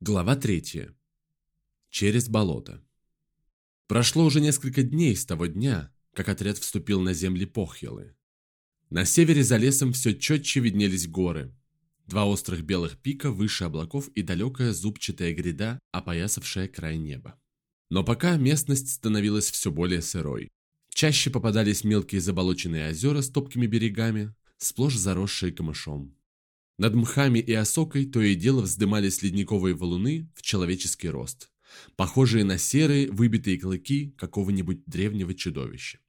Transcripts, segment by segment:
Глава третья. Через болото. Прошло уже несколько дней с того дня, как отряд вступил на земли Похьелы. На севере за лесом все четче виднелись горы. Два острых белых пика выше облаков и далекая зубчатая гряда, опоясавшая край неба. Но пока местность становилась все более сырой. Чаще попадались мелкие заболоченные озера с топкими берегами, сплошь заросшие камышом. Над мхами и осокой то и дело вздымались ледниковые валуны в человеческий рост, похожие на серые выбитые клыки какого-нибудь древнего чудовища.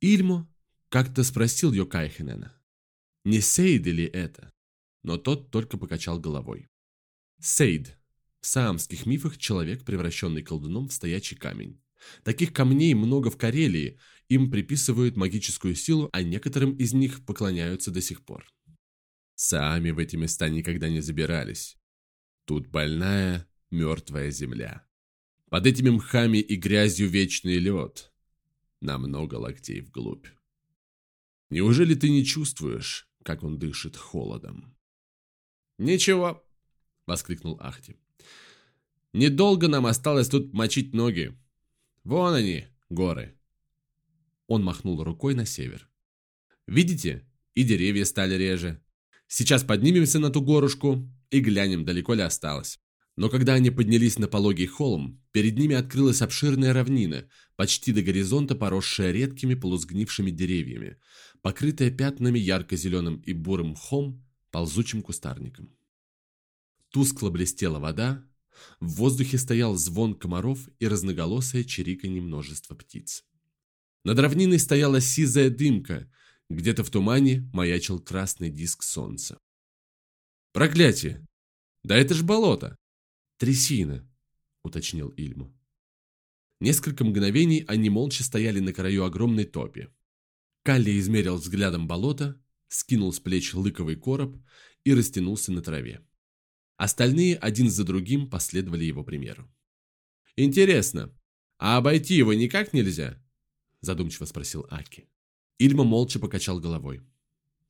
Ильмо как-то спросил Йокайхенена, не Сейд ли это? Но тот только покачал головой. Сейд. В саамских мифах человек, превращенный колдуном в стоячий камень. Таких камней много в Карелии, им приписывают магическую силу, а некоторым из них поклоняются до сих пор. Сами в эти места никогда не забирались. Тут больная, мертвая земля. Под этими мхами и грязью вечный лед. На много локтей вглубь. Неужели ты не чувствуешь, как он дышит холодом? «Ничего!» — воскликнул Ахти. «Недолго нам осталось тут мочить ноги. Вон они, горы!» Он махнул рукой на север. «Видите, и деревья стали реже, Сейчас поднимемся на ту горушку и глянем, далеко ли осталось. Но когда они поднялись на пологий холм, перед ними открылась обширная равнина, почти до горизонта поросшая редкими полузгнившими деревьями, покрытая пятнами ярко-зеленым и бурым мхом, ползучим кустарником. Тускло блестела вода, в воздухе стоял звон комаров и разноголосое чириканье множества птиц. Над равниной стояла сизая дымка, где-то в тумане маячил красный диск солнца. «Проклятие! Да это ж болото!» «Трясина!» — уточнил Ильму. Несколько мгновений они молча стояли на краю огромной топи. Калли измерил взглядом болото, скинул с плеч лыковый короб и растянулся на траве. Остальные один за другим последовали его примеру. «Интересно, а обойти его никак нельзя?» задумчиво спросил Аки. Ильма молча покачал головой.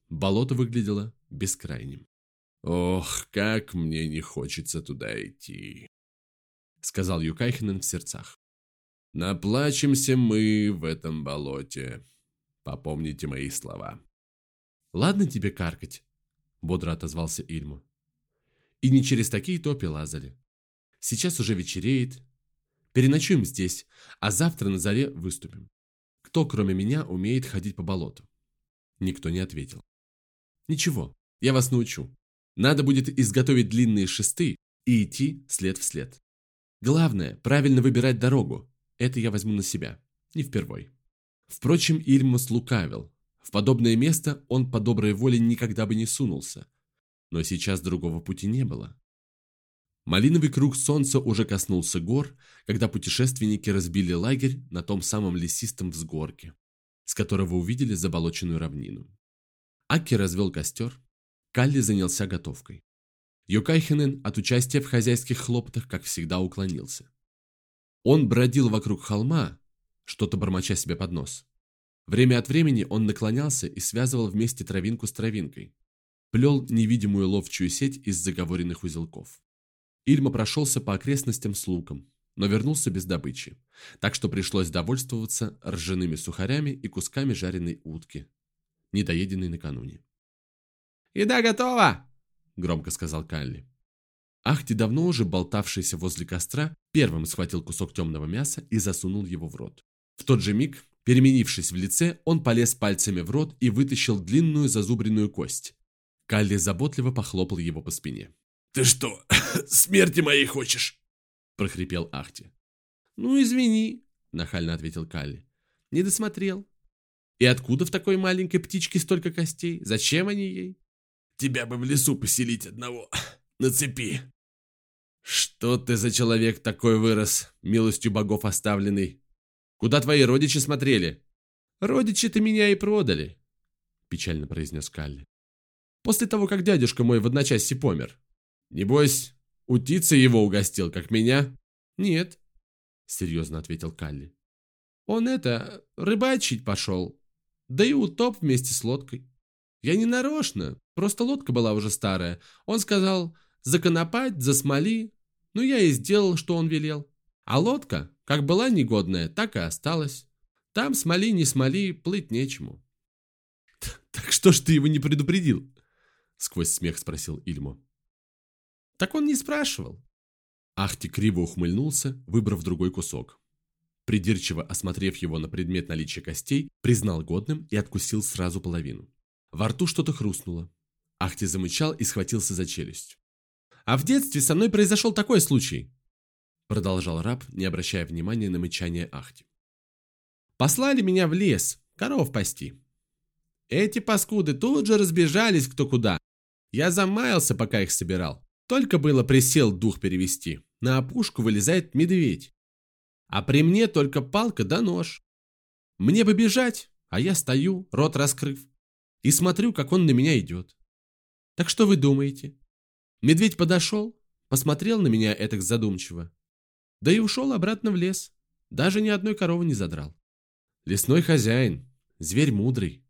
Болото выглядело бескрайним. «Ох, как мне не хочется туда идти», — сказал Юкайхенен в сердцах. «Наплачемся мы в этом болоте. Попомните мои слова». «Ладно тебе каркать», — бодро отозвался Ильму. «И не через такие топи лазали. Сейчас уже вечереет. Переночуем здесь, а завтра на заре выступим. Кто, кроме меня, умеет ходить по болоту? Никто не ответил. Ничего, я вас научу. Надо будет изготовить длинные шесты и идти след в след. Главное, правильно выбирать дорогу. Это я возьму на себя. Не впервой. Впрочем, Ильмус лукавил. В подобное место он по доброй воле никогда бы не сунулся. Но сейчас другого пути не было. Малиновый круг солнца уже коснулся гор, когда путешественники разбили лагерь на том самом лесистом взгорке, с которого увидели заболоченную равнину. Аки развел костер, Калли занялся готовкой. Йокайхенен от участия в хозяйских хлопотах, как всегда, уклонился. Он бродил вокруг холма, что-то бормоча себе под нос. Время от времени он наклонялся и связывал вместе травинку с травинкой, плел невидимую ловчую сеть из заговоренных узелков. Ильма прошелся по окрестностям с луком, но вернулся без добычи, так что пришлось довольствоваться ржаными сухарями и кусками жареной утки, недоеденной накануне. «Еда готова!» – громко сказал Калли. Ахти, давно уже болтавшийся возле костра, первым схватил кусок темного мяса и засунул его в рот. В тот же миг, переменившись в лице, он полез пальцами в рот и вытащил длинную зазубренную кость. Калли заботливо похлопал его по спине. «Ты что, смерти моей хочешь?» – прохрипел Ахти. «Ну, извини», – нахально ответил Калли. «Не досмотрел. И откуда в такой маленькой птичке столько костей? Зачем они ей?» «Тебя бы в лесу поселить одного, на цепи». «Что ты за человек такой вырос, милостью богов оставленный? Куда твои родичи смотрели?» «Родичи-то меня и продали», – печально произнес Калли. «После того, как дядюшка мой в одночасье помер». Небось, утица его угостил, как меня? Нет, серьезно ответил Калли. Он это, рыбачить пошел. Да и утоп вместе с лодкой. Я не нарочно, просто лодка была уже старая. Он сказал, законопать, засмоли. Ну, я и сделал, что он велел. А лодка, как была негодная, так и осталась. Там смоли не смоли, плыть нечему. «Так что ж ты его не предупредил?» Сквозь смех спросил Ильмо. «Так он не спрашивал». Ахти криво ухмыльнулся, выбрав другой кусок. Придирчиво осмотрев его на предмет наличия костей, признал годным и откусил сразу половину. Во рту что-то хрустнуло. Ахти замычал и схватился за челюсть. «А в детстве со мной произошел такой случай», продолжал раб, не обращая внимания на мычание Ахти. «Послали меня в лес, коров пасти. Эти паскуды тут же разбежались кто куда. Я замаялся, пока их собирал. Только было присел дух перевести. На опушку вылезает медведь. А при мне только палка да нож. Мне бы бежать, а я стою, рот раскрыв, и смотрю, как он на меня идет. Так что вы думаете? Медведь подошел, посмотрел на меня этак задумчиво, да и ушел обратно в лес. Даже ни одной коровы не задрал. Лесной хозяин, зверь мудрый.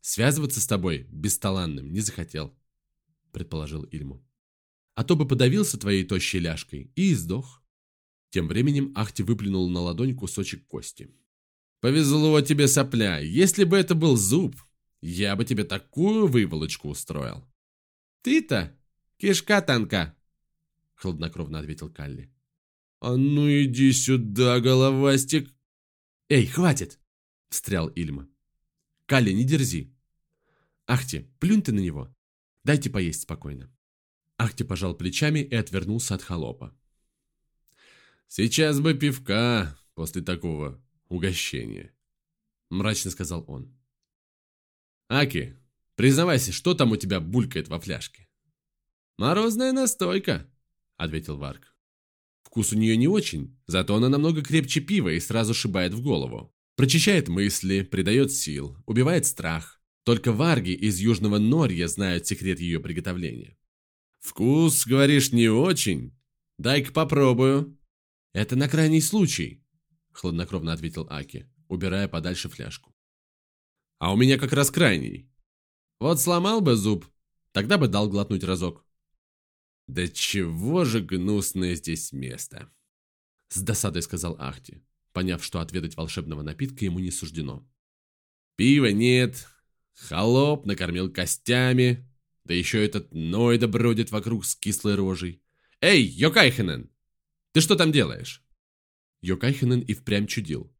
Связываться с тобой, бесталанным, не захотел, предположил Ильму. А то бы подавился твоей тощей ляжкой и издох. Тем временем Ахти выплюнул на ладонь кусочек кости. «Повезло тебе, сопля! Если бы это был зуб, я бы тебе такую выволочку устроил!» «Ты-то кишка танка!» — хладнокровно ответил Калли. «А ну иди сюда, головастик!» «Эй, хватит!» — встрял Ильма. «Калли, не дерзи!» «Ахти, плюнь ты на него! Дайте поесть спокойно!» Ахти пожал плечами и отвернулся от холопа. «Сейчас бы пивка после такого угощения», — мрачно сказал он. «Аки, признавайся, что там у тебя булькает во фляжке?» «Морозная настойка», — ответил Варк. «Вкус у нее не очень, зато она намного крепче пива и сразу шибает в голову. Прочищает мысли, придает сил, убивает страх. Только варги из Южного Норья знают секрет ее приготовления». «Вкус, говоришь, не очень? Дай-ка попробую», «Это на крайний случай», — хладнокровно ответил Аки, убирая подальше фляжку. «А у меня как раз крайний». «Вот сломал бы зуб, тогда бы дал глотнуть разок». «Да чего же гнусное здесь место?» С досадой сказал Ахти, поняв, что отведать волшебного напитка ему не суждено. «Пива нет, холоп накормил костями, да еще этот Нойда бродит вокруг с кислой рожей. Эй, Йокайхенен, ты что там делаешь?» Йокайхенен и впрямь чудил.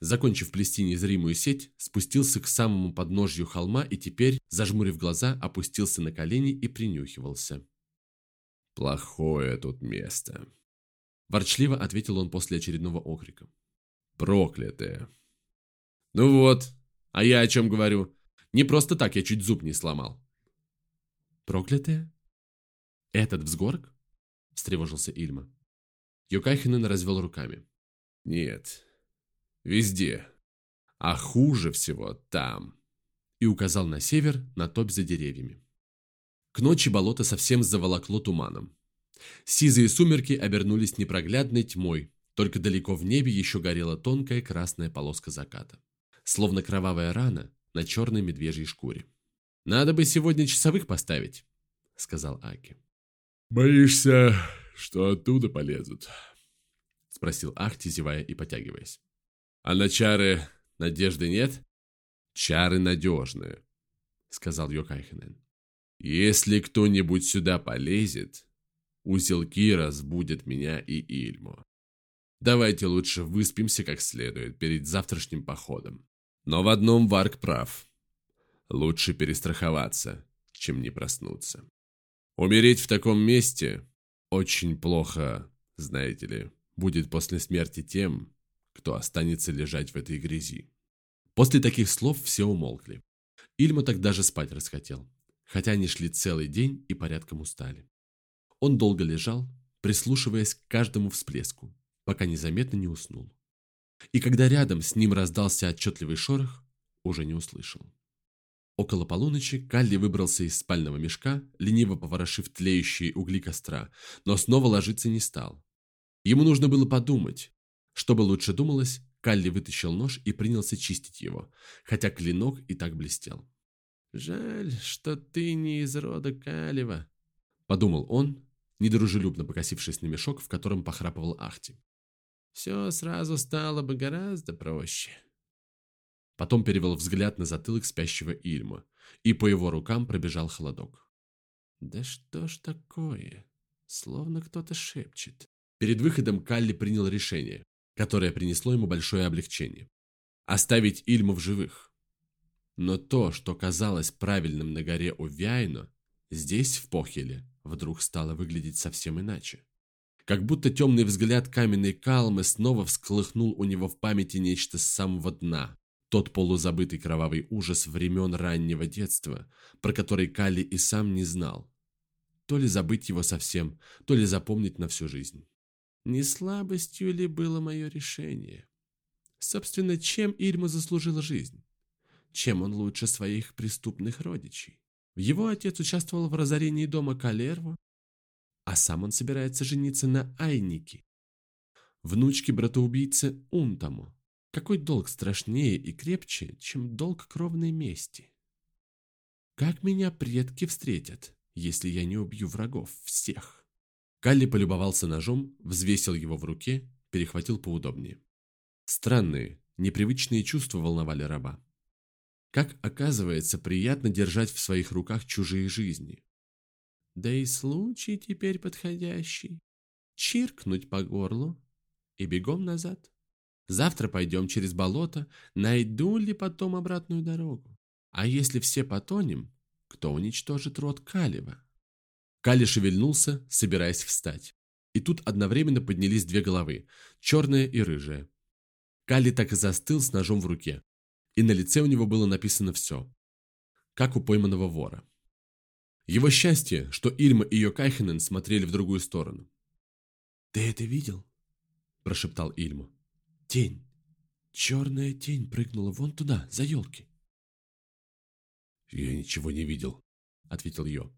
Закончив плести незримую сеть, спустился к самому подножью холма и теперь, зажмурив глаза, опустился на колени и принюхивался. «Плохое тут место», – ворчливо ответил он после очередного окрика. «Проклятое». «Ну вот, а я о чем говорю? Не просто так я чуть зуб не сломал». «Проклятое? Этот взгорк?» – встревожился Ильма. Юкайхинен развел руками. «Нет, везде. А хуже всего там». И указал на север, на топь за деревьями. К ночи болото совсем заволокло туманом. Сизые сумерки обернулись непроглядной тьмой, только далеко в небе еще горела тонкая красная полоска заката. Словно кровавая рана на черной медвежьей шкуре. «Надо бы сегодня часовых поставить», — сказал Аки. «Боишься, что оттуда полезут?» — спросил Ахти, зевая и потягиваясь. «А на чары надежды нет?» «Чары надежные», — сказал Йокайхенен. «Если кто-нибудь сюда полезет, узелки разбудят меня и Ильму. Давайте лучше выспимся как следует перед завтрашним походом. Но в одном Варк прав. Лучше перестраховаться, чем не проснуться. Умереть в таком месте очень плохо, знаете ли, будет после смерти тем, кто останется лежать в этой грязи. После таких слов все умолкли. Ильма так даже спать расхотел, хотя они шли целый день и порядком устали. Он долго лежал, прислушиваясь к каждому всплеску, пока незаметно не уснул. И когда рядом с ним раздался отчетливый шорох, уже не услышал. Около полуночи Калли выбрался из спального мешка, лениво поворошив тлеющие угли костра, но снова ложиться не стал. Ему нужно было подумать. Чтобы лучше думалось, Калли вытащил нож и принялся чистить его, хотя клинок и так блестел. «Жаль, что ты не из рода Калева», — подумал он, недружелюбно покосившись на мешок, в котором похрапывал Ахти. «Все сразу стало бы гораздо проще». Потом перевел взгляд на затылок спящего Ильма, и по его рукам пробежал холодок. «Да что ж такое? Словно кто-то шепчет». Перед выходом Калли принял решение, которое принесло ему большое облегчение. Оставить Ильму в живых. Но то, что казалось правильным на горе у Вяйно, здесь, в Похеле, вдруг стало выглядеть совсем иначе. Как будто темный взгляд каменной калмы снова всколыхнул у него в памяти нечто с самого дна. Тот полузабытый кровавый ужас времен раннего детства, про который Калли и сам не знал. То ли забыть его совсем, то ли запомнить на всю жизнь. Не слабостью ли было мое решение? Собственно, чем Ильма заслужила жизнь? Чем он лучше своих преступных родичей? Его отец участвовал в разорении дома Калерво, а сам он собирается жениться на Айнике, внучке братоубийцы Унтаму. Какой долг страшнее и крепче, чем долг кровной мести? Как меня предки встретят, если я не убью врагов всех? Калли полюбовался ножом, взвесил его в руке, перехватил поудобнее. Странные, непривычные чувства волновали раба. Как оказывается, приятно держать в своих руках чужие жизни. Да и случай теперь подходящий. Чиркнуть по горлу и бегом назад. Завтра пойдем через болото, найду ли потом обратную дорогу. А если все потонем, кто уничтожит род Калева? Кали шевельнулся, собираясь встать. И тут одновременно поднялись две головы, черная и рыжая. Кали так и застыл с ножом в руке, и на лице у него было написано все, как у пойманного вора. Его счастье, что Ильма и Йокайхенен смотрели в другую сторону. «Ты это видел?» – прошептал Ильма. «Тень. Черная тень прыгнула вон туда, за елки». «Я ничего не видел», – ответил Йо.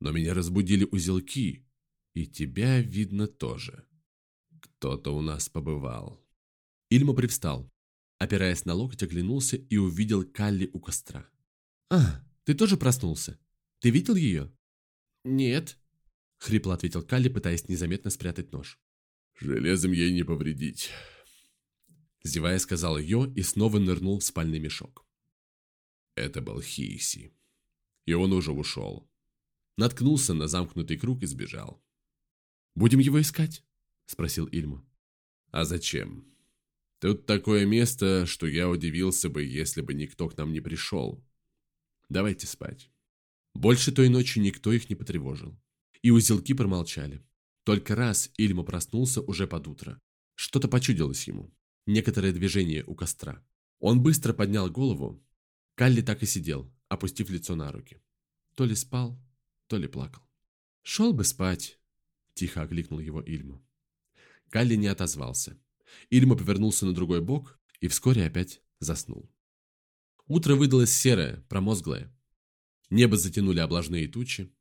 «Но меня разбудили узелки, и тебя видно тоже. Кто-то у нас побывал». Ильма привстал, Опираясь на локоть, оглянулся и увидел Калли у костра. «А, ты тоже проснулся? Ты видел ее?» «Нет», — хрипло ответил Калли, пытаясь незаметно спрятать нож. «Железом ей не повредить», — зевая сказал Йо и снова нырнул в спальный мешок. Это был Хиси. И он уже ушел. Наткнулся на замкнутый круг и сбежал. «Будем его искать?» — спросил Ильма. «А зачем?» Тут такое место, что я удивился бы, если бы никто к нам не пришел. Давайте спать. Больше той ночи никто их не потревожил. И узелки промолчали. Только раз Ильма проснулся уже под утро. Что-то почудилось ему. Некоторое движение у костра. Он быстро поднял голову. Калли так и сидел, опустив лицо на руки. То ли спал, то ли плакал. «Шел бы спать», – тихо окликнул его Ильма. Калли не отозвался. Ильма повернулся на другой бок и вскоре опять заснул. Утро выдалось серое, промозглое. Небо затянули облажные тучи.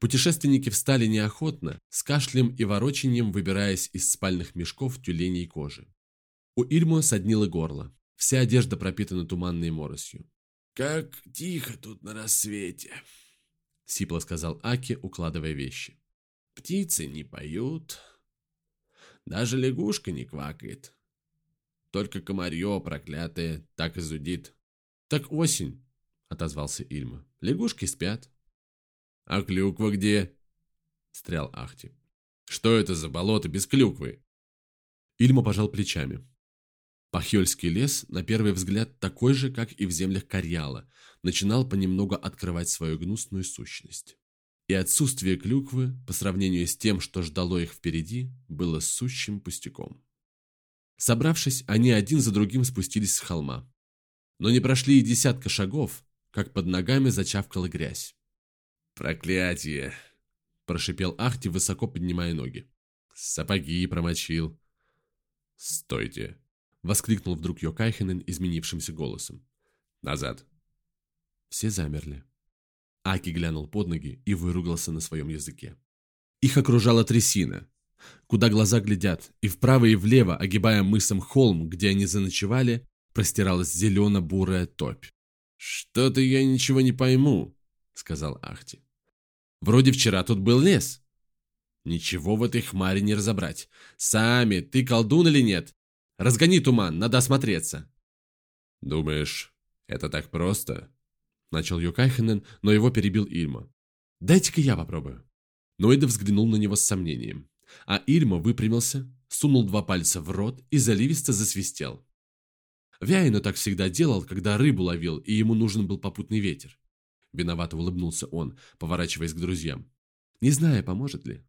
Путешественники встали неохотно, с кашлем и ворочением выбираясь из спальных мешков тюленей кожи. У Ильму соднило горло. Вся одежда пропитана туманной моросью. «Как тихо тут на рассвете!» — сипло сказал Аки, укладывая вещи. «Птицы не поют, даже лягушка не квакает. Только комарье проклятое так и зудит. Так осень, отозвался Ильма. Лягушки спят. А клюква где? Стрял Ахти. Что это за болото без клюквы? Ильма пожал плечами. Пахьёльский лес, на первый взгляд такой же, как и в землях Карьяла, начинал понемногу открывать свою гнусную сущность и отсутствие клюквы, по сравнению с тем, что ждало их впереди, было сущим пустяком. Собравшись, они один за другим спустились с холма. Но не прошли и десятка шагов, как под ногами зачавкала грязь. «Проклятие!» – прошипел Ахти, высоко поднимая ноги. «Сапоги промочил». «Стойте!» – воскликнул вдруг Йокайхенен изменившимся голосом. «Назад!» Все замерли. Аки глянул под ноги и выругался на своем языке. Их окружала трясина, куда глаза глядят, и вправо и влево, огибая мысом холм, где они заночевали, простиралась зелено-бурая топь. «Что-то я ничего не пойму», — сказал Ахти. «Вроде вчера тут был лес». Ничего в этой хмари не разобрать. Сами, ты колдун или нет? Разгони туман, надо осмотреться. Думаешь, это так просто? Начал Юкайхенен, но его перебил Ильма. Дайте-ка я попробую. Ноида взглянул на него с сомнением. А Ильма выпрямился, сунул два пальца в рот и заливисто засвистел. Вяйно так всегда делал, когда рыбу ловил, и ему нужен был попутный ветер. Виновато улыбнулся он, поворачиваясь к друзьям. Не зная, поможет ли.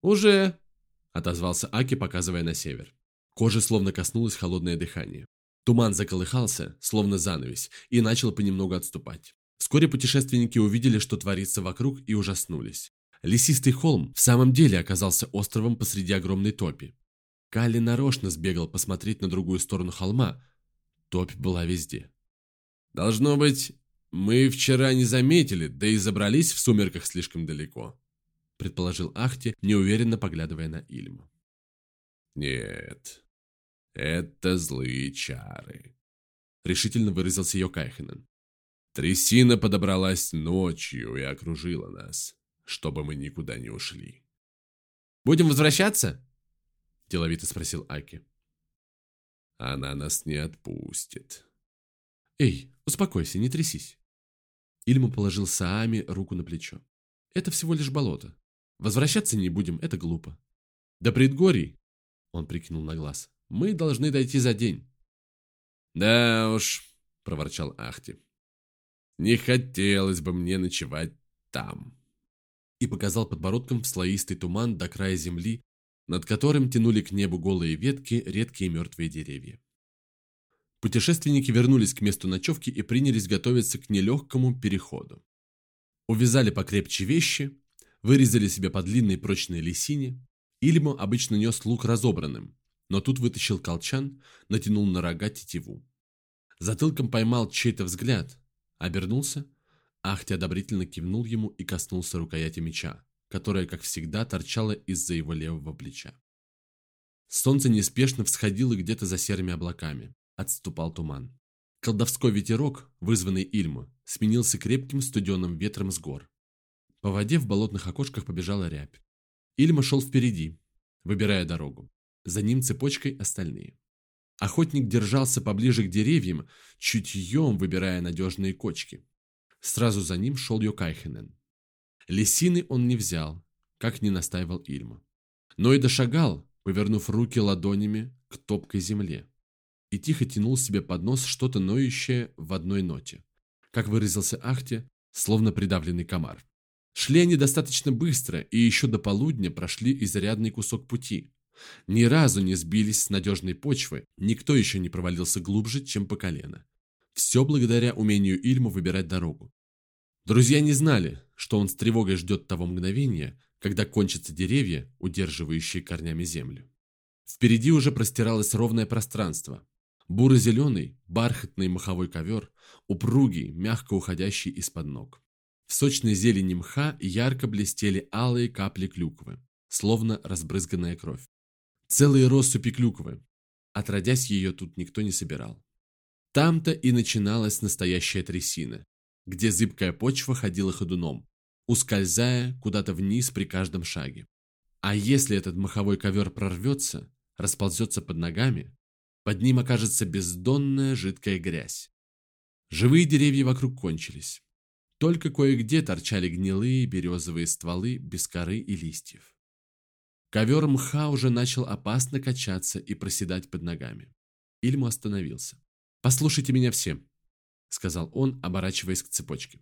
«Уже!» – отозвался Аки, показывая на север. Кожа словно коснулось холодное дыхание. Туман заколыхался, словно занавес, и начал понемногу отступать. Вскоре путешественники увидели, что творится вокруг, и ужаснулись. Лесистый холм в самом деле оказался островом посреди огромной топи. Калли нарочно сбегал посмотреть на другую сторону холма. Топь была везде. «Должно быть, мы вчера не заметили, да и забрались в сумерках слишком далеко», предположил Ахти, неуверенно поглядывая на Ильму. «Нет, это злые чары», решительно выразился Йокайхенен. Трясина подобралась ночью и окружила нас, чтобы мы никуда не ушли. «Будем возвращаться?» – деловито спросил Аки. «Она нас не отпустит». «Эй, успокойся, не трясись». Ильма положил Саами руку на плечо. «Это всего лишь болото. Возвращаться не будем, это глупо. До предгорий, он прикинул на глаз, мы должны дойти за день». «Да уж», – проворчал Ахти. Не хотелось бы мне ночевать там. И показал подбородком в слоистый туман до края земли, над которым тянули к небу голые ветки редкие мертвые деревья. Путешественники вернулись к месту ночевки и принялись готовиться к нелегкому переходу. Увязали покрепче вещи, вырезали себе по длинной прочной лисине. Ильмо обычно нес лук разобранным, но тут вытащил колчан, натянул на рога тетиву. Затылком поймал чей-то взгляд, Обернулся, Ахти одобрительно кивнул ему и коснулся рукояти меча, которая, как всегда, торчала из-за его левого плеча. Солнце неспешно всходило где-то за серыми облаками. Отступал туман. Колдовской ветерок, вызванный Ильму, сменился крепким студеным ветром с гор. По воде в болотных окошках побежала рябь. Ильма шел впереди, выбирая дорогу. За ним цепочкой остальные. Охотник держался поближе к деревьям, чутьем выбирая надежные кочки. Сразу за ним шел Йокайхенен. Лисины он не взял, как не настаивал Ильма. Но и дошагал, повернув руки ладонями к топкой земле. И тихо тянул себе под нос что-то ноющее в одной ноте. Как выразился Ахте, словно придавленный комар. Шли они достаточно быстро, и еще до полудня прошли изрядный кусок пути, ни разу не сбились с надежной почвы, никто еще не провалился глубже, чем по колено. Все благодаря умению Ильма выбирать дорогу. Друзья не знали, что он с тревогой ждет того мгновения, когда кончатся деревья, удерживающие корнями землю. Впереди уже простиралось ровное пространство. Буро-зеленый, бархатный маховой ковер, упругий, мягко уходящий из-под ног. В сочной зелени мха ярко блестели алые капли клюквы, словно разбрызганная кровь. Целые россыпи клюквы. Отродясь ее тут никто не собирал. Там-то и начиналась настоящая трясина, где зыбкая почва ходила ходуном, ускользая куда-то вниз при каждом шаге. А если этот маховой ковер прорвется, расползется под ногами, под ним окажется бездонная жидкая грязь. Живые деревья вокруг кончились. Только кое-где торчали гнилые березовые стволы без коры и листьев. Ковер мха уже начал опасно качаться и проседать под ногами. Ильму остановился. «Послушайте меня все», — сказал он, оборачиваясь к цепочке.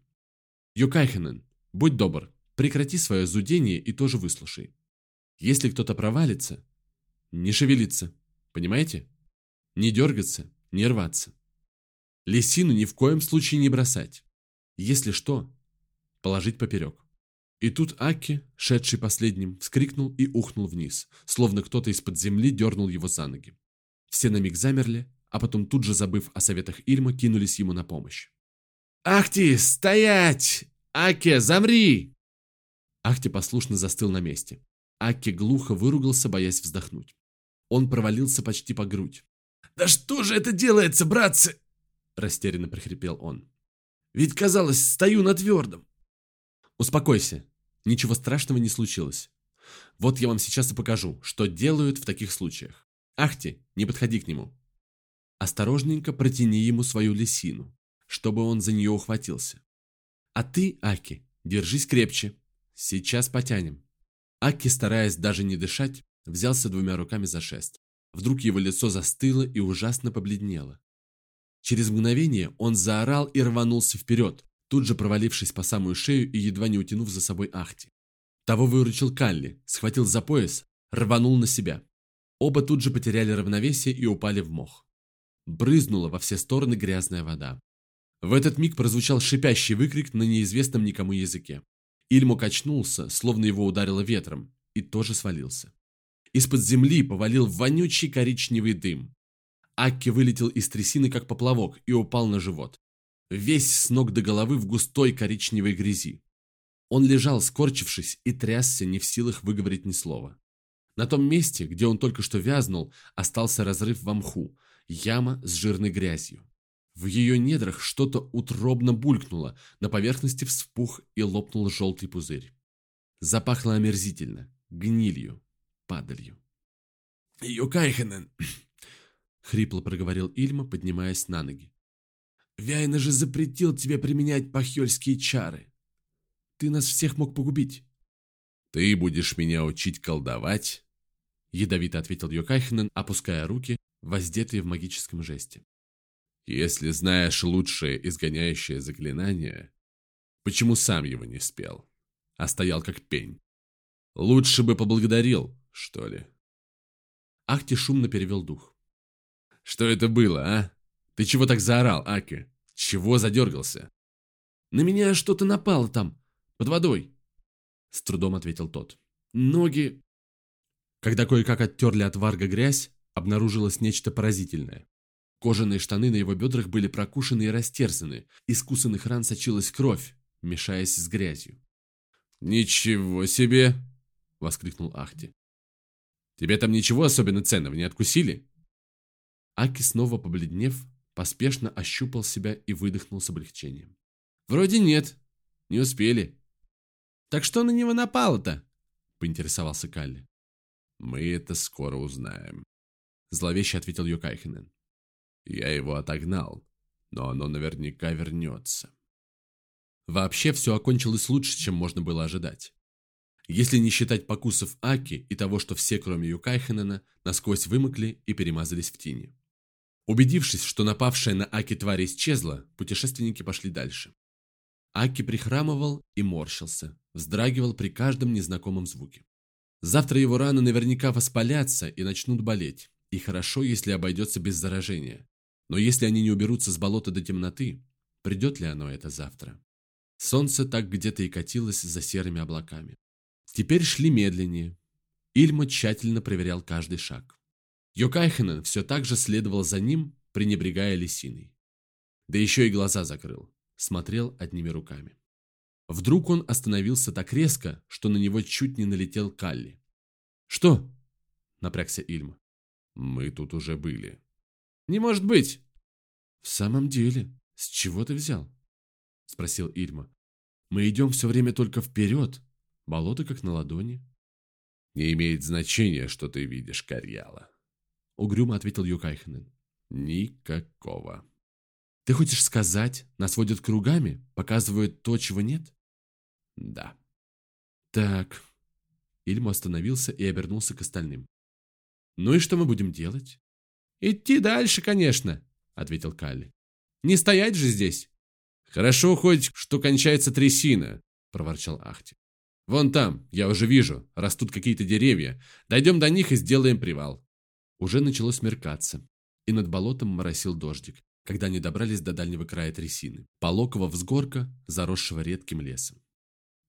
«Юкайхенен, будь добр, прекрати свое зудение и тоже выслушай. Если кто-то провалится, не шевелиться, понимаете? Не дергаться, не рваться. Лисину ни в коем случае не бросать. Если что, положить поперек. И тут Аки, шедший последним, вскрикнул и ухнул вниз, словно кто-то из-под земли дернул его за ноги. Все на миг замерли, а потом тут же, забыв о советах Ильма, кинулись ему на помощь. «Ахти, стоять! Аки, замри!» Ахти послушно застыл на месте. Аки глухо выругался, боясь вздохнуть. Он провалился почти по грудь. «Да что же это делается, братцы?» Растерянно прохрипел он. «Ведь, казалось, стою на твердом». «Успокойся», Ничего страшного не случилось. Вот я вам сейчас и покажу, что делают в таких случаях. Ахти, не подходи к нему. Осторожненько протяни ему свою лисину, чтобы он за нее ухватился. А ты, Аки, держись крепче. Сейчас потянем. Аки, стараясь даже не дышать, взялся двумя руками за шест. Вдруг его лицо застыло и ужасно побледнело. Через мгновение он заорал и рванулся вперед, тут же провалившись по самую шею и едва не утянув за собой Ахти. Того выручил Калли, схватил за пояс, рванул на себя. Оба тут же потеряли равновесие и упали в мох. Брызнула во все стороны грязная вода. В этот миг прозвучал шипящий выкрик на неизвестном никому языке. Ильмо качнулся, словно его ударило ветром, и тоже свалился. Из-под земли повалил вонючий коричневый дым. Акки вылетел из трясины, как поплавок, и упал на живот. Весь с ног до головы в густой коричневой грязи. Он лежал, скорчившись, и трясся, не в силах выговорить ни слова. На том месте, где он только что вязнул, остался разрыв в мху, яма с жирной грязью. В ее недрах что-то утробно булькнуло, на поверхности вспух и лопнул желтый пузырь. Запахло омерзительно, гнилью, падалью. «Юкайхенен!» — хрипло проговорил Ильма, поднимаясь на ноги. «Вяйна же запретил тебе применять пахёльские чары. Ты нас всех мог погубить». «Ты будешь меня учить колдовать?» Ядовито ответил Йокайхенен, опуская руки, воздетые в магическом жесте. «Если знаешь лучшее изгоняющее заклинание, почему сам его не спел, а стоял как пень? Лучше бы поблагодарил, что ли?» Ахти шумно перевел дух. «Что это было, а? Ты чего так заорал, Аки? Чего задергался?» «На меня что-то напало там, под водой», — с трудом ответил тот. «Ноги...» Когда кое-как оттерли от варга грязь, обнаружилось нечто поразительное. Кожаные штаны на его бедрах были прокушены и растерзаны, из кусанных ран сочилась кровь, мешаясь с грязью. «Ничего себе!» — воскликнул Ахти. «Тебе там ничего особенно ценного не откусили?» Аки, снова побледнев, поспешно ощупал себя и выдохнул с облегчением. «Вроде нет. Не успели». «Так что на него напало-то?» — поинтересовался Калли. «Мы это скоро узнаем», — зловеще ответил Юкайхенен. «Я его отогнал, но оно наверняка вернется». Вообще все окончилось лучше, чем можно было ожидать. Если не считать покусов Аки и того, что все, кроме Юкайхенена, насквозь вымокли и перемазались в тине. Убедившись, что напавшая на Аки тварь исчезла, путешественники пошли дальше. Аки прихрамывал и морщился, вздрагивал при каждом незнакомом звуке. Завтра его раны наверняка воспалятся и начнут болеть, и хорошо, если обойдется без заражения. Но если они не уберутся с болота до темноты, придет ли оно это завтра? Солнце так где-то и катилось за серыми облаками. Теперь шли медленнее. Ильма тщательно проверял каждый шаг. Йокайхенен все так же следовал за ним, пренебрегая лисиной. Да еще и глаза закрыл, смотрел одними руками. Вдруг он остановился так резко, что на него чуть не налетел Калли. «Что?» – напрягся Ильма. «Мы тут уже были». «Не может быть!» «В самом деле, с чего ты взял?» – спросил Ильма. «Мы идем все время только вперед, болото как на ладони». «Не имеет значения, что ты видишь, Карьяла», — угрюмо ответил Юкайхенен. «Никакого». «Ты хочешь сказать, нас водят кругами, показывают то, чего нет?» «Да». «Так». Ильмо остановился и обернулся к остальным. «Ну и что мы будем делать?» «Идти дальше, конечно», — ответил Калли. «Не стоять же здесь». «Хорошо хоть, что кончается трясина», — проворчал Ахти. «Вон там, я уже вижу, растут какие-то деревья. Дойдем до них и сделаем привал». Уже начало смеркаться, и над болотом моросил дождик, когда они добрались до дальнего края трясины, пологого взгорка, заросшего редким лесом.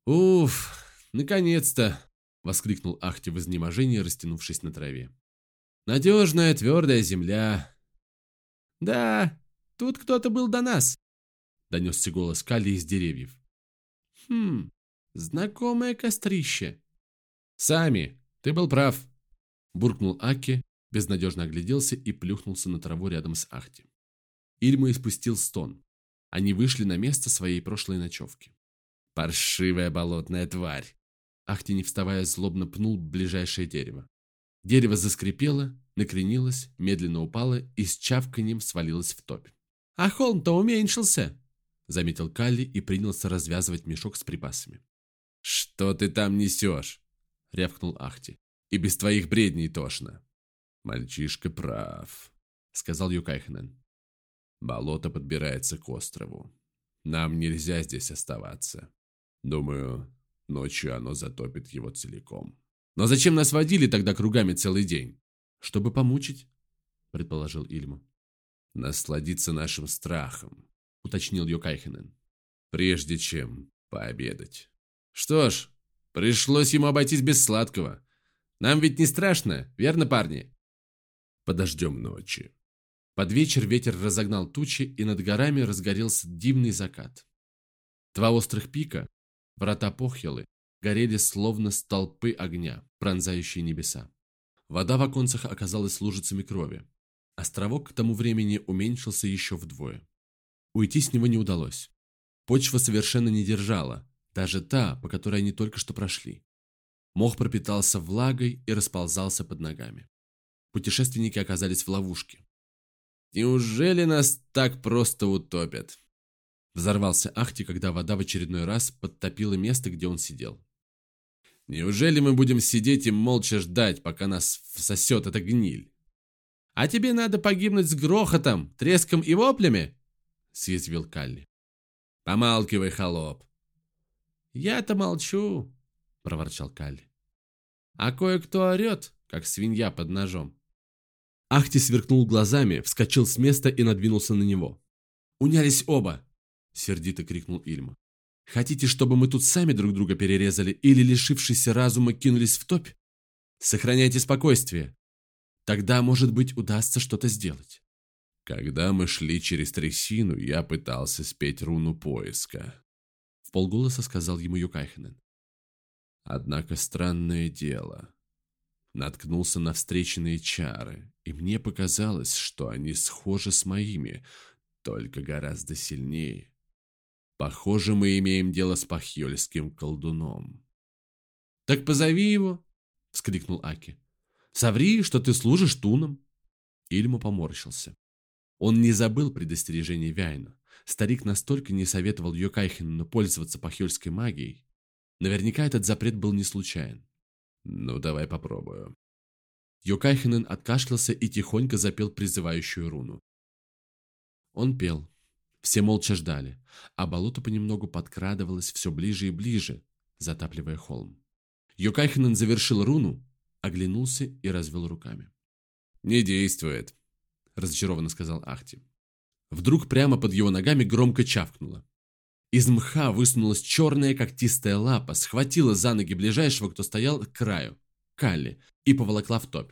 «Уф, наконец-то!» — воскликнул Ахти в изнеможении, растянувшись на траве. «Надежная, твердая земля!» «Да, тут кто-то был до нас!» — донесся голос Кали из деревьев. «Хм, знакомое кострище!» «Сами, ты был прав!» — буркнул Аки, безнадежно огляделся и плюхнулся на траву рядом с Ахти. Ильма испустил стон. Они вышли на место своей прошлой ночевки. «Паршивая болотная тварь!» Ахти, не вставая, злобно пнул ближайшее дерево. Дерево заскрипело, накренилось, медленно упало и с чавканьем свалилось в топь. «А холм-то уменьшился!» — заметил Калли и принялся развязывать мешок с припасами. «Что ты там несешь?» — рявкнул Ахти. «И без твоих бредней тошно». «Мальчишка прав», — сказал Юкайхнен. «Болото подбирается к острову. Нам нельзя здесь оставаться. Думаю, ночью оно затопит его целиком». «Но зачем нас водили тогда кругами целый день?» «Чтобы помучить», — предположил Ильма. «Насладиться нашим страхом», — уточнил Йокайхенен. «Прежде чем пообедать». Что ж, пришлось ему обойтись без сладкого. Нам ведь не страшно, верно, парни? Подождем ночи. Под вечер ветер разогнал тучи, и над горами разгорелся дивный закат. Два острых пика, врата Похилы, горели словно столпы огня, пронзающие небеса. Вода в оконцах оказалась лужицами крови. Островок к тому времени уменьшился еще вдвое. Уйти с него не удалось. Почва совершенно не держала, даже та, по которой они только что прошли. Мох пропитался влагой и расползался под ногами. Путешественники оказались в ловушке. «Неужели нас так просто утопят?» Взорвался Ахти, когда вода в очередной раз подтопила место, где он сидел. «Неужели мы будем сидеть и молча ждать, пока нас всосет эта гниль?» «А тебе надо погибнуть с грохотом, треском и воплями?» съязвил Калли. «Помалкивай, холоп. «Я-то молчу», — проворчал Калли. «А кое-кто орет, как свинья под ножом». Ахти сверкнул глазами, вскочил с места и надвинулся на него. «Унялись оба!» — сердито крикнул Ильма. «Хотите, чтобы мы тут сами друг друга перерезали или, лишившись разума, кинулись в топь? Сохраняйте спокойствие. Тогда, может быть, удастся что-то сделать». Когда мы шли через трясину, я пытался спеть руну поиска полголоса сказал ему Юкайхенен. Однако странное дело. Наткнулся на встреченные чары, и мне показалось, что они схожи с моими, только гораздо сильнее. Похоже, мы имеем дело с пахьёльским колдуном. «Так позови его!» — вскрикнул Аки. «Соври, что ты служишь туном!» Ильма поморщился. Он не забыл предостережение Вяйна. Старик настолько не советовал Йокайхену пользоваться пахёльской магией. Наверняка этот запрет был не случайен. «Ну, давай попробую». Йокайхенен откашлялся и тихонько запел призывающую руну. Он пел. Все молча ждали, а болото понемногу подкрадывалось все ближе и ближе, затапливая холм. Йокайхенен завершил руну, оглянулся и развел руками. «Не действует», – разочарованно сказал Ахти. Вдруг прямо под его ногами громко чавкнуло. Из мха высунулась черная когтистая лапа, схватила за ноги ближайшего, кто стоял к краю, Калли, и поволокла в топь.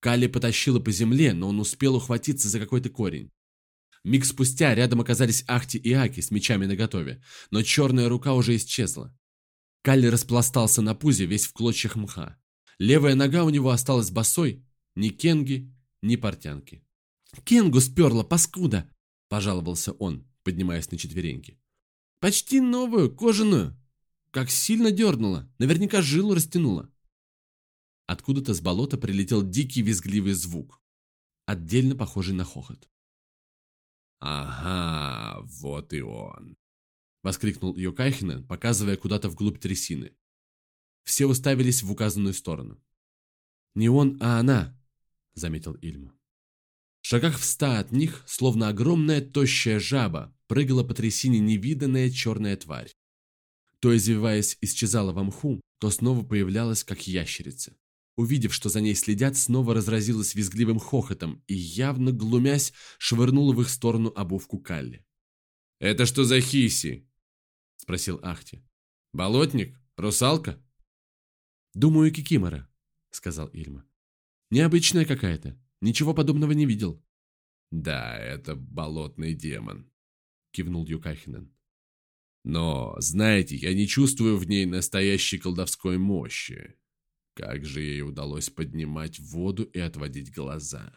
Калли потащила по земле, но он успел ухватиться за какой-то корень. Миг спустя рядом оказались Ахти и Аки с мечами наготове, но черная рука уже исчезла. Калли распластался на пузе, весь в клочьях мха. Левая нога у него осталась босой, ни кенги, ни портянки. «Кенгу сперла, паскуда!» – пожаловался он, поднимаясь на четвереньки. «Почти новую, кожаную. Как сильно дернула, наверняка жилу растянула». Откуда-то с болота прилетел дикий визгливый звук, отдельно похожий на хохот. «Ага, вот и он!» — воскликнул Йокайхинен, показывая куда-то вглубь трясины. Все уставились в указанную сторону. «Не он, а она!» — заметил Ильма. Шагах в ста от них, словно огромная тощая жаба, прыгала по трясине невиданная черная тварь. То, извиваясь, исчезала во мху, то снова появлялась, как ящерица. Увидев, что за ней следят, снова разразилась визгливым хохотом и, явно глумясь, швырнула в их сторону обувку Калли. «Это что за хиси?» – спросил Ахти. «Болотник? Русалка?» «Думаю, Кикимора», – сказал Ильма. «Необычная какая-то. Ничего подобного не видел. Да, это болотный демон, кивнул Юкахинен. Но, знаете, я не чувствую в ней настоящей колдовской мощи. Как же ей удалось поднимать воду и отводить глаза?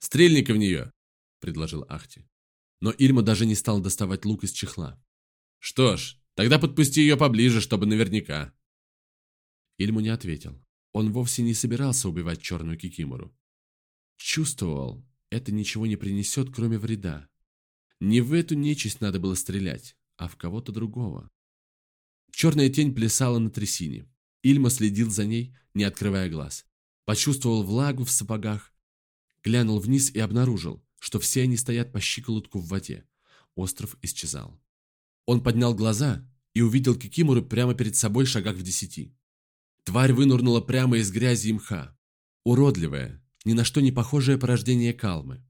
«Стрельника в нее!» – предложил Ахти. Но Ильма даже не стал доставать лук из чехла. «Что ж, Тогда подпусти ее поближе, чтобы наверняка. Ильму не ответил. Он вовсе не собирался убивать черную кикимору. Чувствовал, это ничего не принесет, кроме вреда. Не в эту нечисть надо было стрелять, а в кого-то другого. Черная тень плясала на трясине. Ильма следил за ней, не открывая глаз. Почувствовал влагу в сапогах, глянул вниз и обнаружил, что все они стоят по щиколотку в воде. Остров исчезал. Он поднял глаза и увидел Кикимору прямо перед собой шагах в десяти. Тварь вынурнула прямо из грязи и мха. Уродливая, ни на что не похожее порождение калмы.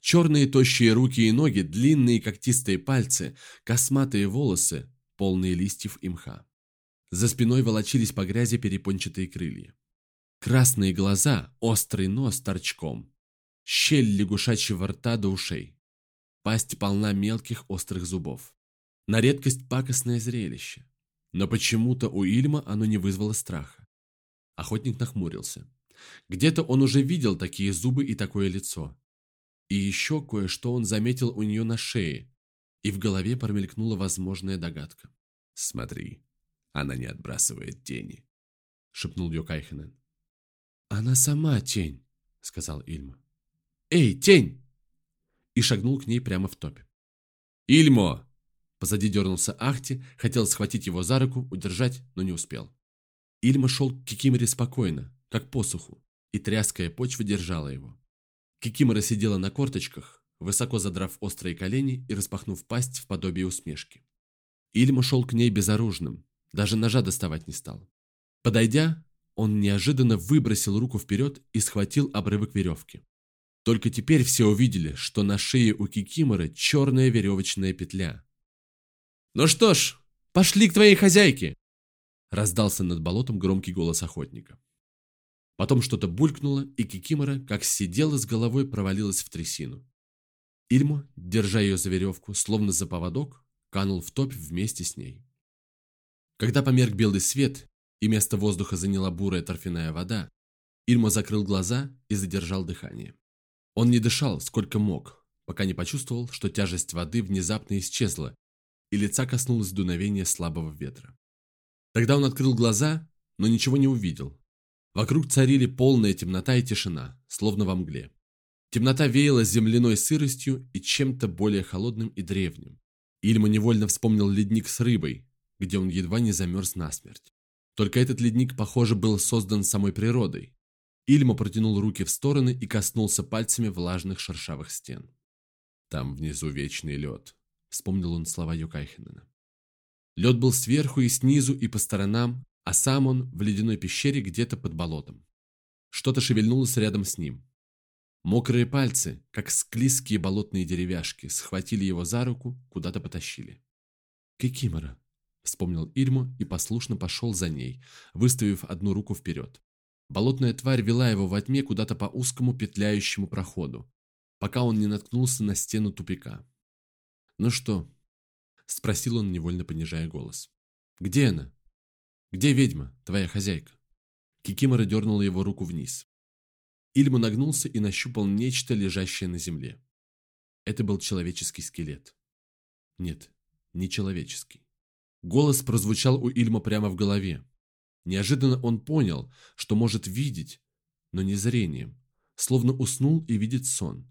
Черные тощие руки и ноги, длинные когтистые пальцы, косматые волосы, полные листьев и мха. За спиной волочились по грязи перепончатые крылья. Красные глаза, острый нос торчком. Щель лягушачьего рта до ушей. Пасть полна мелких острых зубов. На редкость пакостное зрелище. Но почему-то у Ильма оно не вызвало страха. Охотник нахмурился. Где-то он уже видел такие зубы и такое лицо. И еще кое-что он заметил у нее на шее, и в голове промелькнула возможная догадка. «Смотри, она не отбрасывает тени», — шепнул Йокайхенен. «Она сама тень», — сказал Ильма. «Эй, тень!» И шагнул к ней прямо в топе. «Ильмо!» Позади дернулся Ахти, хотел схватить его за руку, удержать, но не успел. Ильма шел к Кикиморе спокойно, как посуху, и тряская почва держала его. Кикимора сидела на корточках, высоко задрав острые колени и распахнув пасть в подобие усмешки. Ильма шел к ней безоружным, даже ножа доставать не стал. Подойдя, он неожиданно выбросил руку вперед и схватил обрывок веревки. Только теперь все увидели, что на шее у Кикиморы черная веревочная петля, «Ну что ж, пошли к твоей хозяйке!» Раздался над болотом громкий голос охотника. Потом что-то булькнуло, и Кикимора, как сидела с головой, провалилась в трясину. Ильмо, держа ее за веревку, словно за поводок, канул в топь вместе с ней. Когда померк белый свет, и место воздуха заняла бурая торфяная вода, Ильмо закрыл глаза и задержал дыхание. Он не дышал, сколько мог, пока не почувствовал, что тяжесть воды внезапно исчезла, и лица коснулось дуновения слабого ветра. Тогда он открыл глаза, но ничего не увидел. Вокруг царили полная темнота и тишина, словно во мгле. Темнота веяла земляной сыростью и чем-то более холодным и древним. Ильма невольно вспомнил ледник с рыбой, где он едва не замерз насмерть. Только этот ледник, похоже, был создан самой природой. Ильма протянул руки в стороны и коснулся пальцами влажных шершавых стен. Там внизу вечный лед, вспомнил он слова Юкайхенена. Лед был сверху и снизу и по сторонам, а сам он в ледяной пещере где-то под болотом. Что-то шевельнулось рядом с ним. Мокрые пальцы, как склизкие болотные деревяшки, схватили его за руку, куда-то потащили. «Кикимора», — вспомнил Ильму и послушно пошел за ней, выставив одну руку вперед. Болотная тварь вела его во тьме куда-то по узкому петляющему проходу, пока он не наткнулся на стену тупика. «Ну что?» – спросил он, невольно понижая голос. «Где она? Где ведьма, твоя хозяйка?» Кикимора дернула его руку вниз. Ильма нагнулся и нащупал нечто, лежащее на земле. Это был человеческий скелет. Нет, не человеческий. Голос прозвучал у Ильма прямо в голове. Неожиданно он понял, что может видеть, но не зрением, словно уснул и видит сон.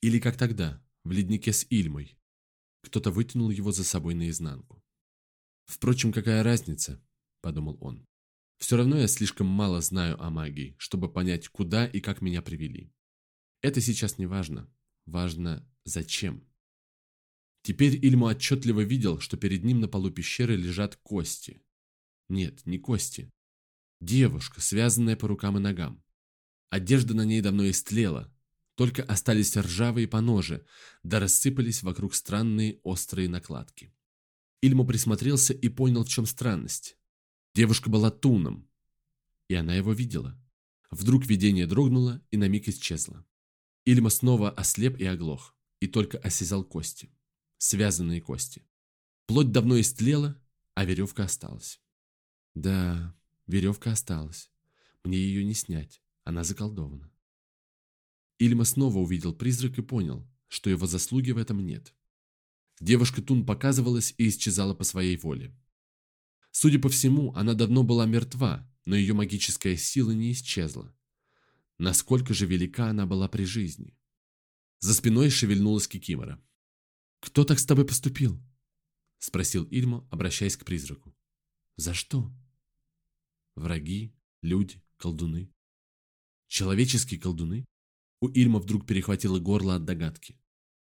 Или как тогда, в леднике с Ильмой. Кто-то вытянул его за собой наизнанку. «Впрочем, какая разница?» – подумал он. «Все равно я слишком мало знаю о магии, чтобы понять, куда и как меня привели. Это сейчас не важно. Важно, зачем». Теперь Ильма отчетливо видел, что перед ним на полу пещеры лежат кости. Нет, не кости. Девушка, связанная по рукам и ногам. Одежда на ней давно истлела, только остались ржавые поножи, да рассыпались вокруг странные острые накладки. Ильму присмотрелся и понял, в чем странность. Девушка была туном, и она его видела. Вдруг видение дрогнуло и на миг исчезло. Ильма снова ослеп и оглох, и только осязал кости. Связанные кости. Плоть давно истлела, а веревка осталась. Да, веревка осталась. Мне ее не снять, она заколдована. Ильма снова увидел призрак и понял, что его заслуги в этом нет. Девушка Тун показывалась и исчезала по своей воле. Судя по всему, она давно была мертва, но ее магическая сила не исчезла. Насколько же велика она была при жизни. За спиной шевельнулась Кикимора. «Кто так с тобой поступил?» — спросил Ильма, обращаясь к призраку. «За что?» «Враги, люди, колдуны». «Человеческие колдуны?» У Ильма вдруг перехватило горло от догадки.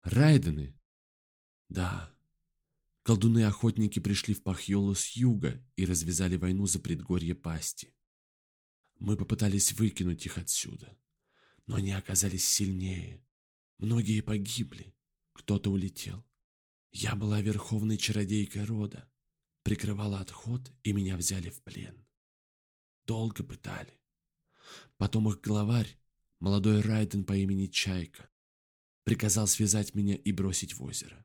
«Райдены?» «Да». Колдуны-охотники пришли в Пахьолу с юга и развязали войну за предгорье Пасти. Мы попытались выкинуть их отсюда, но они оказались сильнее. Многие погибли, кто-то улетел. Я была верховной чародейкой рода, прикрывала отход, и меня взяли в плен. Долго пытали. Потом их главарь, молодой Райден по имени Чайка, приказал связать меня и бросить в озеро.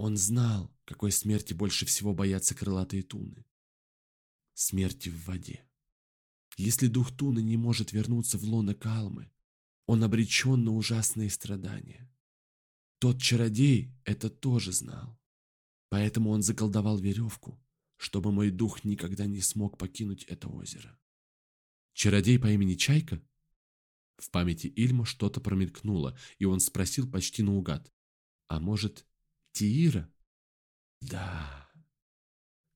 Он знал, какой смерти больше всего боятся крылатые туны. Смерти в воде. Если дух туны не может вернуться в лоно Калмы, он обречен на ужасные страдания. Тот чародей это тоже знал. Поэтому он заколдовал веревку, чтобы мой дух никогда не смог покинуть это озеро. Чародей по имени Чайка? В памяти Ильма что-то промелькнуло, и он спросил почти наугад. А может, Тиира? Да.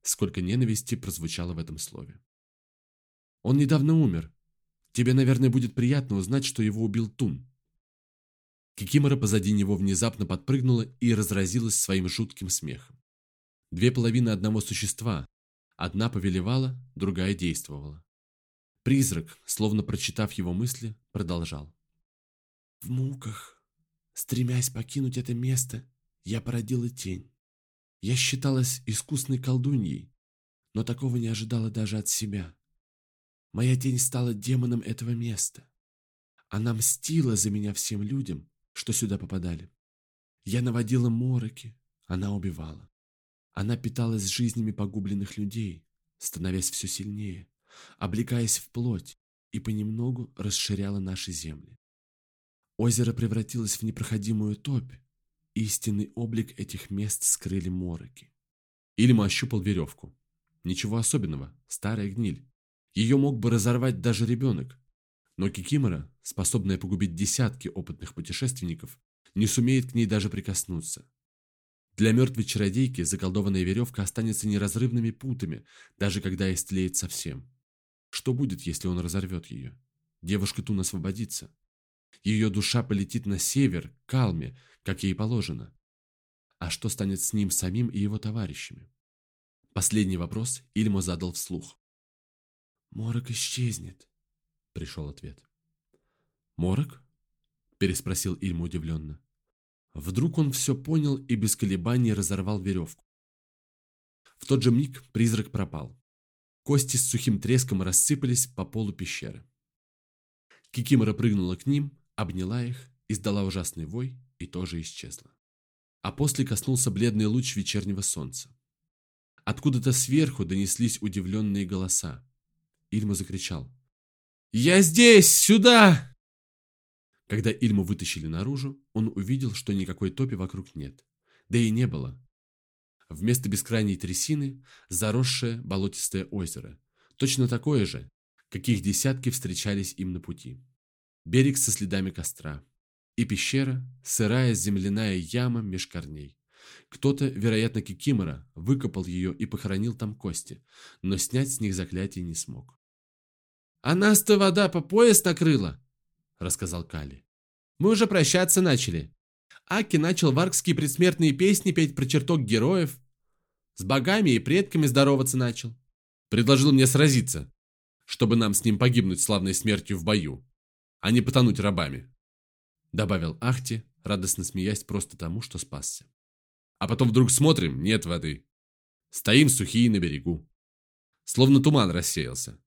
Сколько ненависти прозвучало в этом слове. Он недавно умер. Тебе, наверное, будет приятно узнать, что его убил Тун. Кикимора позади него внезапно подпрыгнула и разразилась своим жутким смехом. Две половины одного существа. Одна повелевала, другая действовала. Призрак, словно прочитав его мысли, продолжал. В муках, стремясь покинуть это место, я породила тень. Я считалась искусной колдуньей, но такого не ожидала даже от себя. Моя тень стала демоном этого места. Она мстила за меня всем людям, что сюда попадали. Я наводила мороки, она убивала. Она питалась жизнями погубленных людей, становясь все сильнее, облекаясь в плоть и понемногу расширяла наши земли. Озеро превратилось в непроходимую топь, истинный облик этих мест скрыли мороки. Ильма ощупал веревку. Ничего особенного, старая гниль. Ее мог бы разорвать даже ребенок, но Кикимора, способная погубить десятки опытных путешественников, не сумеет к ней даже прикоснуться. Для мертвой чародейки заколдованная веревка останется неразрывными путами, даже когда истлеет совсем. Что будет, если он разорвет ее? Девушка Тун освободится. Ее душа полетит на север, к Калме, как ей положено. А что станет с ним самим и его товарищами? Последний вопрос Ильмо задал вслух. «Морок исчезнет», Пришел ответ. «Морок?» – переспросил Ильма удивленно. Вдруг он все понял и без колебаний разорвал веревку. В тот же миг призрак пропал. Кости с сухим треском рассыпались по полу пещеры. Кикимора прыгнула к ним, обняла их, издала ужасный вой и тоже исчезла. А после коснулся бледный луч вечернего солнца. Откуда-то сверху донеслись удивленные голоса. Ильма закричал. «Я здесь! Сюда!» Когда Ильму вытащили наружу, он увидел, что никакой топи вокруг нет. Да и не было. Вместо бескрайней трясины – заросшее болотистое озеро. Точно такое же, каких десятки встречались им на пути. Берег со следами костра. И пещера – сырая земляная яма меж корней. Кто-то, вероятно, Кикимора, выкопал ее и похоронил там кости, но снять с них заклятие не смог. «А нас-то вода по пояс накрыла», — рассказал Кали. «Мы уже прощаться начали. Аки начал варкские предсмертные песни петь про чертог героев. С богами и предками здороваться начал. Предложил мне сразиться, чтобы нам с ним погибнуть славной смертью в бою, а не потонуть рабами», — добавил Ахти, радостно смеясь просто тому, что спасся. А потом вдруг смотрим, нет воды. Стоим сухие на берегу. Словно туман рассеялся.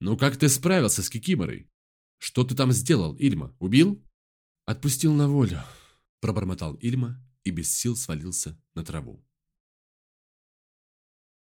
«Ну как ты справился с Кикиморой? Что ты там сделал, Ильма? Убил?» «Отпустил на волю», – пробормотал Ильма и без сил свалился на траву.